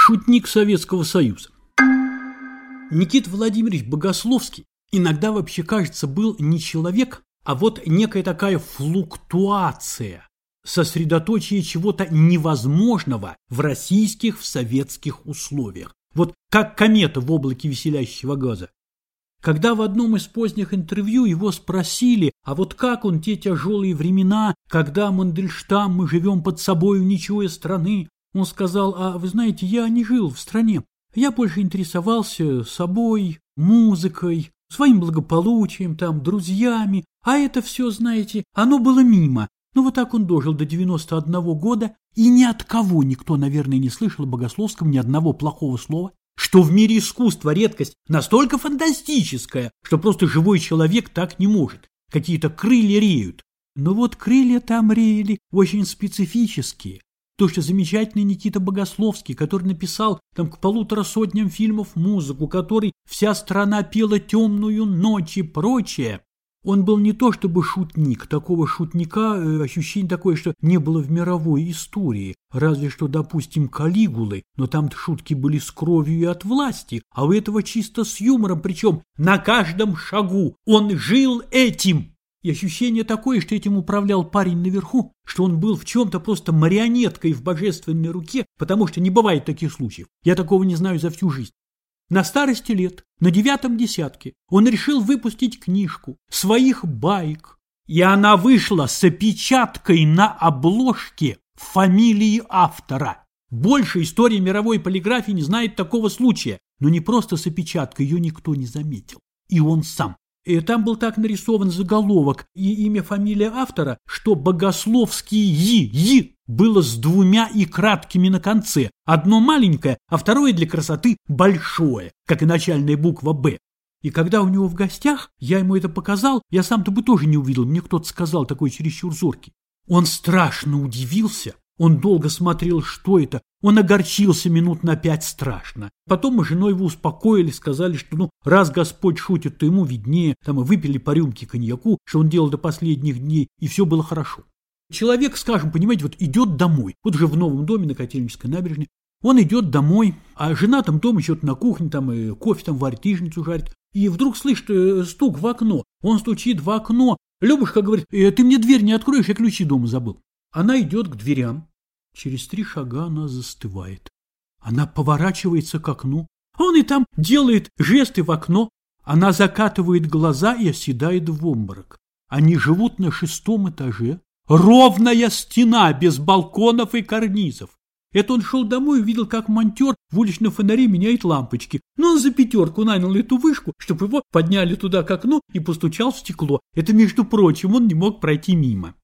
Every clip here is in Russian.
Шутник Советского Союза. Никита Владимирович Богословский иногда вообще, кажется, был не человек, а вот некая такая флуктуация, сосредоточие чего-то невозможного в российских, в советских условиях. Вот как комета в облаке веселящего газа. Когда в одном из поздних интервью его спросили, а вот как он те тяжелые времена, когда Мандельштам мы живем под собою, ничего страны, он сказал, а вы знаете, я не жил в стране, я больше интересовался собой, музыкой, своим благополучием, там, друзьями, а это все, знаете, оно было мимо. Ну вот так он дожил до 91 года, и ни от кого никто, наверное, не слышал о Богословском ни одного плохого слова, что в мире искусства редкость настолько фантастическая, что просто живой человек так не может. Какие-то крылья реют. Но вот крылья там реяли очень специфические. То, что замечательный Никита Богословский, который написал там к полутора сотням фильмов музыку, который вся страна пела «Темную ночь» и прочее, он был не то чтобы шутник, такого шутника э, ощущение такое, что не было в мировой истории, разве что, допустим, Калигулы, но там шутки были с кровью и от власти, а у этого чисто с юмором, причем на каждом шагу он жил этим. И ощущение такое, что этим управлял парень наверху, что он был в чем-то просто марионеткой в божественной руке, потому что не бывает таких случаев. Я такого не знаю за всю жизнь. На старости лет, на девятом десятке, он решил выпустить книжку своих байк, и она вышла с опечаткой на обложке фамилии автора. Больше история мировой полиграфии не знает такого случая, но не просто с опечаткой, ее никто не заметил. И он сам. И там был так нарисован заголовок и имя, фамилия автора, что Богословский Yi, Yi было с двумя и краткими на конце. Одно маленькое, а второе для красоты большое, как и начальная буква «Б». И когда у него в гостях, я ему это показал, я сам-то бы тоже не увидел, мне кто-то сказал такой чересчур зоркий. Он страшно удивился, он долго смотрел, что это. Он огорчился минут на пять страшно. Потом мы женой его успокоили, сказали, что ну, раз Господь шутит, то ему виднее. Там и выпили по рюмке коньяку, что он делал до последних дней, и все было хорошо. Человек, скажем, понимаете, вот идет домой, вот уже в новом доме на Котельнической набережной, он идет домой, а жена там дома еще на кухне, там и кофе там варит, яичницу жарит, и вдруг слышит э, стук в окно. Он стучит в окно. Любушка говорит, э, ты мне дверь не откроешь, я ключи дома забыл. Она идет к дверям. Через три шага она застывает. Она поворачивается к окну. Он и там делает жесты в окно. Она закатывает глаза и оседает в обморок. Они живут на шестом этаже. Ровная стена, без балконов и карнизов. Это он шел домой и увидел, как монтер в уличном фонаре меняет лампочки. Но он за пятерку нанял эту вышку, чтобы его подняли туда к окну и постучал в стекло. Это, между прочим, он не мог пройти мимо.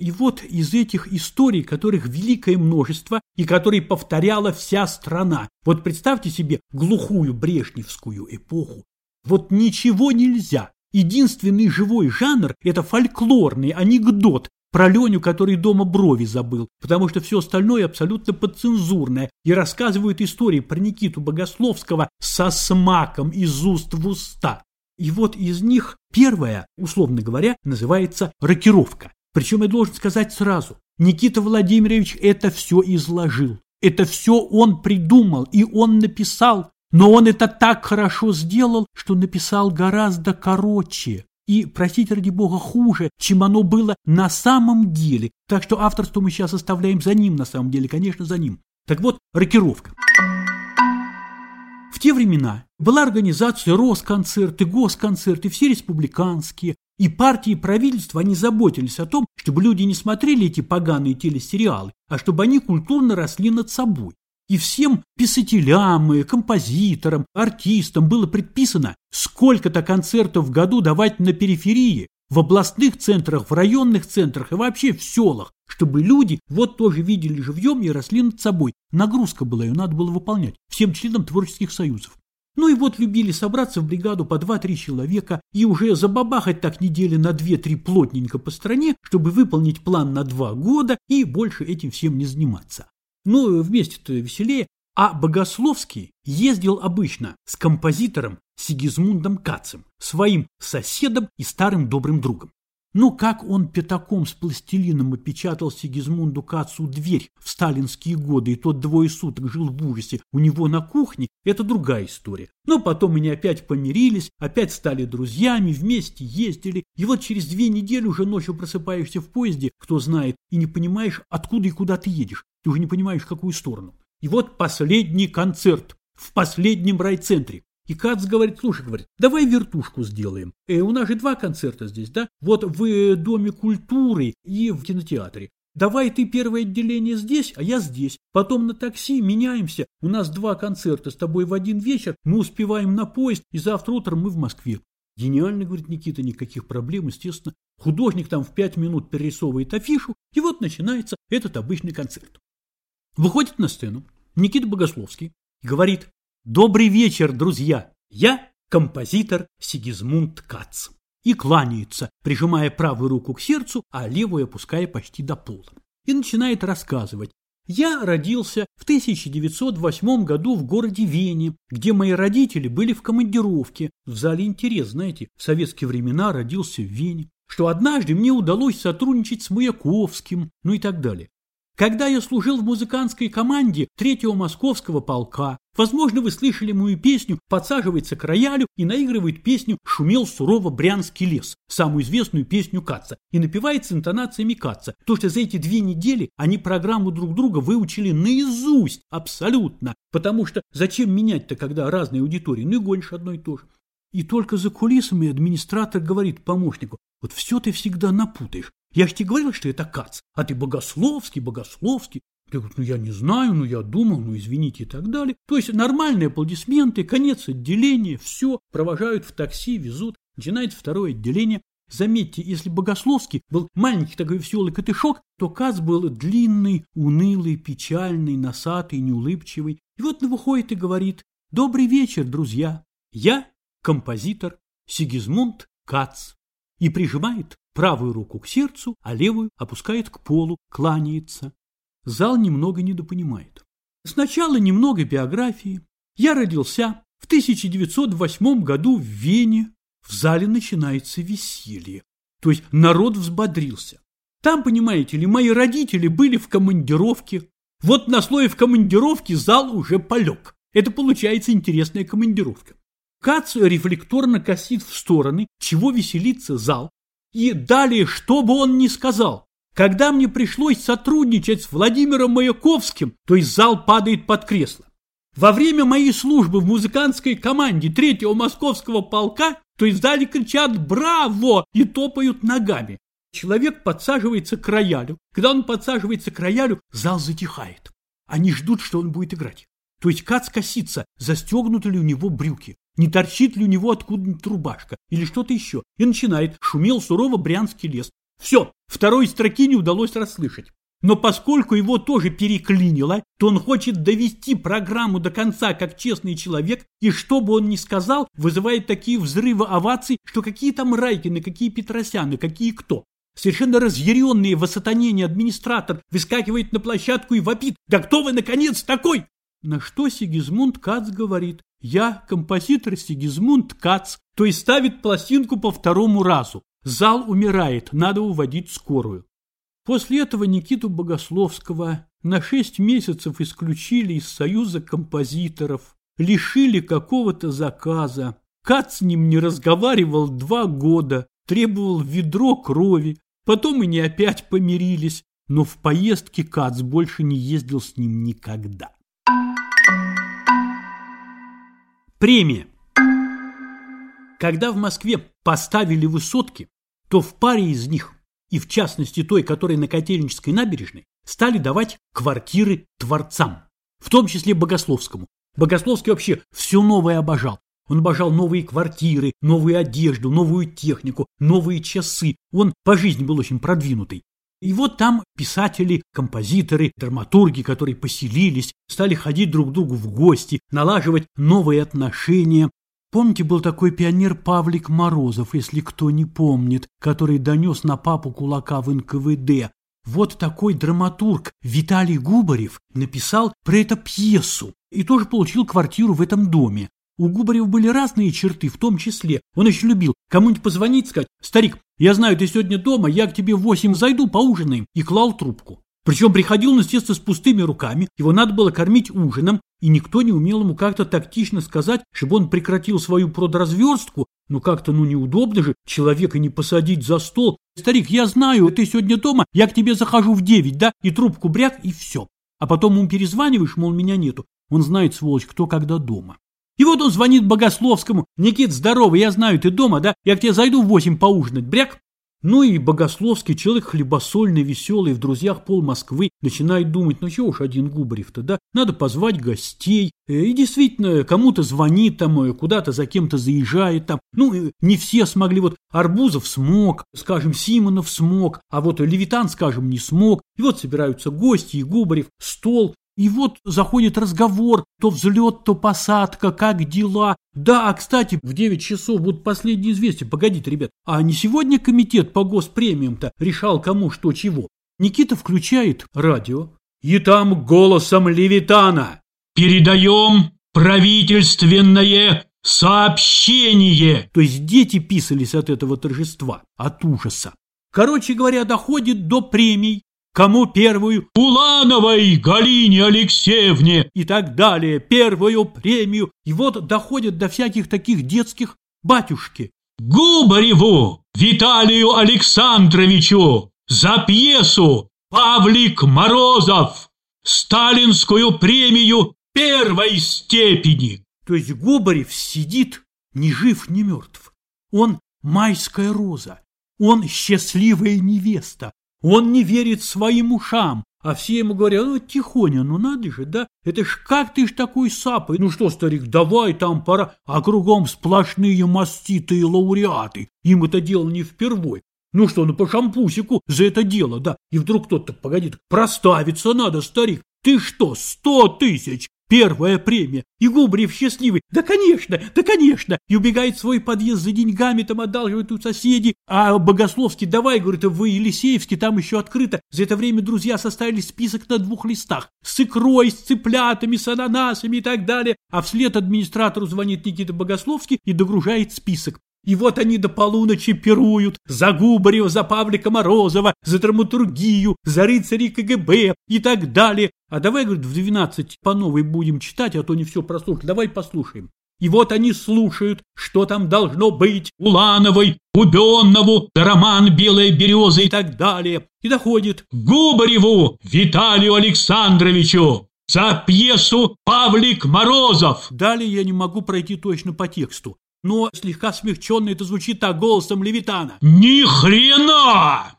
И вот из этих историй, которых великое множество и которые повторяла вся страна, вот представьте себе глухую брежневскую эпоху, вот ничего нельзя. Единственный живой жанр – это фольклорный анекдот про Леню, который дома брови забыл, потому что все остальное абсолютно подцензурное и рассказывают истории про Никиту Богословского со смаком из уст в уста. И вот из них первая, условно говоря, называется «рокировка». Причем я должен сказать сразу, Никита Владимирович это все изложил. Это все он придумал и он написал, но он это так хорошо сделал, что написал гораздо короче и, простите ради бога, хуже, чем оно было на самом деле. Так что авторство мы сейчас оставляем за ним, на самом деле, конечно, за ним. Так вот, рокировка. В те времена была организация Росконцерты, Госконцерты, все республиканские, и партии и правительство, они заботились о том, чтобы люди не смотрели эти поганые телесериалы, а чтобы они культурно росли над собой. И всем писателям, и композиторам, артистам было предписано сколько-то концертов в году давать на периферии, в областных центрах, в районных центрах и вообще в селах, чтобы люди вот тоже видели живьем и росли над собой. Нагрузка была, ее надо было выполнять всем членам творческих союзов. Ну и вот любили собраться в бригаду по два-три человека и уже забабахать так недели на две-три плотненько по стране, чтобы выполнить план на два года и больше этим всем не заниматься. Ну, вместе-то веселее. А Богословский ездил обычно с композитором Сигизмундом Кацем, своим соседом и старым добрым другом. Ну, как он пятаком с пластилином опечатал Сигизмунду Кацу дверь в сталинские годы, и тот двое суток жил в ужасе у него на кухне, это другая история. Но потом они опять помирились, опять стали друзьями, вместе ездили, и вот через две недели уже ночью просыпаешься в поезде, кто знает, и не понимаешь, откуда и куда ты едешь. Ты уже не понимаешь, в какую сторону. И вот последний концерт в последнем райцентре. И Кац говорит, слушай, говорит, давай вертушку сделаем. Э, у нас же два концерта здесь, да? Вот в э, Доме культуры и в кинотеатре. Давай ты первое отделение здесь, а я здесь. Потом на такси меняемся. У нас два концерта с тобой в один вечер. Мы успеваем на поезд, и завтра утром мы в Москве. Гениально, говорит Никита, никаких проблем, естественно. Художник там в пять минут перерисовывает афишу, и вот начинается этот обычный концерт. Выходит на сцену Никита Богословский и говорит, Добрый вечер, друзья! Я композитор Сигизмунд Кац. И кланяется, прижимая правую руку к сердцу, а левую опуская почти до пола. И начинает рассказывать. Я родился в 1908 году в городе Вене, где мои родители были в командировке. В зале интерес, знаете, в советские времена родился в Вене. Что однажды мне удалось сотрудничать с Маяковским, ну и так далее. Когда я служил в музыкантской команде третьего московского полка, возможно, вы слышали мою песню «Подсаживается к роялю» и наигрывает песню «Шумел сурово Брянский лес», самую известную песню Каца, и напевает с интонациями Каца, то что за эти две недели они программу друг друга выучили наизусть, абсолютно, потому что зачем менять-то, когда разные аудитории, ну и гонишь одно и то же. И только за кулисами администратор говорит помощнику, вот все ты всегда напутаешь. Я же тебе говорил, что это Кац, а ты Богословский, Богословский. Я говорю, ну я не знаю, ну я думал, ну извините и так далее. То есть нормальные аплодисменты, конец отделения, все, провожают в такси, везут. Начинается второе отделение. Заметьте, если Богословский был маленький такой веселый котышок, то Кац был длинный, унылый, печальный, носатый, неулыбчивый. И вот он выходит и говорит, «Добрый вечер, друзья! Я композитор Сигизмунд Кац» и прижимает правую руку к сердцу, а левую опускает к полу, кланяется. Зал немного недопонимает. Сначала немного биографии. Я родился в 1908 году в Вене. В зале начинается веселье. То есть народ взбодрился. Там, понимаете ли, мои родители были в командировке. Вот на слое в командировке зал уже полег. Это получается интересная командировка. Кац рефлекторно косит в стороны, чего веселится зал, и далее, что бы он ни сказал, когда мне пришлось сотрудничать с Владимиром Маяковским, то есть зал падает под кресло. Во время моей службы в музыкантской команде третьего московского полка, то есть зале кричат «Браво!» и топают ногами. Человек подсаживается к роялю. Когда он подсаживается к роялю, зал затихает. Они ждут, что он будет играть. То есть Кац косится, застегнуты ли у него брюки, не торчит ли у него откуда-нибудь рубашка или что-то еще. И начинает, шумел сурово брянский лес. Все, второй строки не удалось расслышать. Но поскольку его тоже переклинило, то он хочет довести программу до конца как честный человек, и что бы он ни сказал, вызывает такие взрывы оваций, что какие там Райкины, какие Петросяны, какие кто. Совершенно разъяренный в администратор выскакивает на площадку и вопит «Да кто вы, наконец, такой?» На что Сигизмунд Кац говорит, я композитор Сигизмунд Кац, то есть ставит пластинку по второму разу. Зал умирает, надо уводить скорую. После этого Никиту Богословского на шесть месяцев исключили из Союза композиторов, лишили какого-то заказа. Кац с ним не разговаривал два года, требовал ведро крови, потом они опять помирились, но в поездке Кац больше не ездил с ним никогда. Премия. Когда в Москве поставили высотки, то в паре из них, и в частности той, которая на Котельнической набережной, стали давать квартиры творцам, в том числе Богословскому. Богословский вообще все новое обожал. Он обожал новые квартиры, новую одежду, новую технику, новые часы. Он по жизни был очень продвинутый. И вот там писатели, композиторы, драматурги, которые поселились, стали ходить друг к другу в гости, налаживать новые отношения. Помните, был такой пионер Павлик Морозов, если кто не помнит, который донес на папу кулака в НКВД. Вот такой драматург Виталий Губарев написал про это пьесу и тоже получил квартиру в этом доме. У Губарева были разные черты, в том числе. Он очень любил кому-нибудь позвонить, сказать, «Старик, Я знаю, ты сегодня дома, я к тебе в восемь зайду, поужинаем, и клал трубку. Причем приходил он, естественно, с пустыми руками, его надо было кормить ужином, и никто не умел ему как-то тактично сказать, чтобы он прекратил свою продразверстку, но как-то, ну, неудобно же человека не посадить за стол. Старик, я знаю, ты сегодня дома, я к тебе захожу в девять, да, и трубку бряк, и все. А потом ему перезваниваешь, мол, меня нету. Он знает, сволочь, кто когда дома. И вот он звонит Богословскому. «Никит, здорово, я знаю, ты дома, да? Я к тебе зайду в восемь поужинать, бряк?» Ну и Богословский, человек хлебосольный, веселый, в друзьях пол Москвы, начинает думать, ну чего уж один Губарев-то, да? Надо позвать гостей. Э, и действительно, кому-то звонит там, э, куда-то за кем-то заезжает там. Ну, э, не все смогли. Вот Арбузов смог, скажем, Симонов смог, а вот Левитан, скажем, не смог. И вот собираются гости, и Губарев, стол, и вот заходит разговор, то взлет, то посадка, как дела. Да, а кстати, в 9 часов будут последние известия. Погодите, ребят, а не сегодня комитет по госпремиям-то решал кому что чего? Никита включает радио. И там голосом Левитана. Передаем правительственное сообщение. То есть дети писались от этого торжества, от ужаса. Короче говоря, доходит до премий, Кому первую? Улановой Галине Алексеевне и так далее, первую премию. И вот доходят до всяких таких детских батюшки. Губареву Виталию Александровичу за пьесу Павлик Морозов сталинскую премию первой степени. То есть Губарев сидит ни жив, ни мертв. Он майская роза, он счастливая невеста, он не верит своим ушам, а все ему говорят, ну, тихоня, ну надо же, да? Это ж как ты ж такой сапой? Ну что, старик, давай там пора. А кругом сплошные маститые лауреаты. Им это дело не впервой. Ну что, ну по шампусику за это дело, да? И вдруг кто-то, погоди, проставиться надо, старик. Ты что, сто тысяч? Первая премия. И Губарев счастливый. Да, конечно, да, конечно. И убегает в свой подъезд за деньгами, там одалживает у соседей. А Богословский, давай, говорит, вы Елисеевский, там еще открыто. За это время друзья составили список на двух листах. С икрой, с цыплятами, с ананасами и так далее. А вслед администратору звонит Никита Богословский и догружает список. И вот они до полуночи пируют за Губарева, за Павлика Морозова, за драматургию, за рыцарей КГБ и так далее. А давай, говорит, в 12 по новой будем читать, а то не все прослушали. Давай послушаем. И вот они слушают, что там должно быть Улановой, Убеннову, да роман «Белая береза» и так далее. И доходит к Губареву Виталию Александровичу за пьесу «Павлик Морозов». Далее я не могу пройти точно по тексту но слегка смягченно это звучит так голосом Левитана. Ни хрена!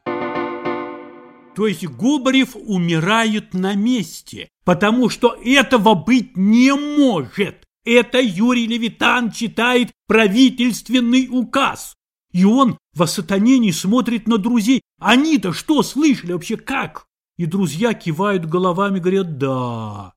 То есть Губарев умирает на месте, потому что этого быть не может. Это Юрий Левитан читает правительственный указ. И он в осатанении смотрит на друзей. Они-то что слышали вообще как? И друзья кивают головами, говорят «да».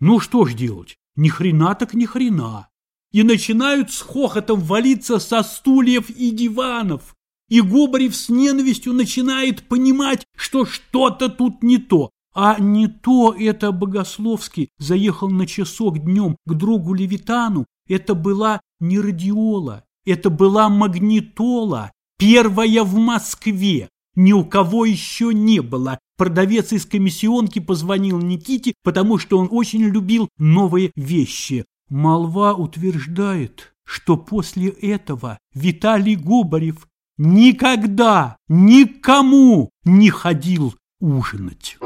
Ну что ж делать? Ни хрена так ни хрена и начинают с хохотом валиться со стульев и диванов. И Губарев с ненавистью начинает понимать, что что-то тут не то. А не то это Богословский заехал на часок днем к другу Левитану. Это была не радиола, это была магнитола, первая в Москве. Ни у кого еще не было. Продавец из комиссионки позвонил Никите, потому что он очень любил новые вещи. Молва утверждает, что после этого Виталий Губарев никогда никому не ходил ужинать.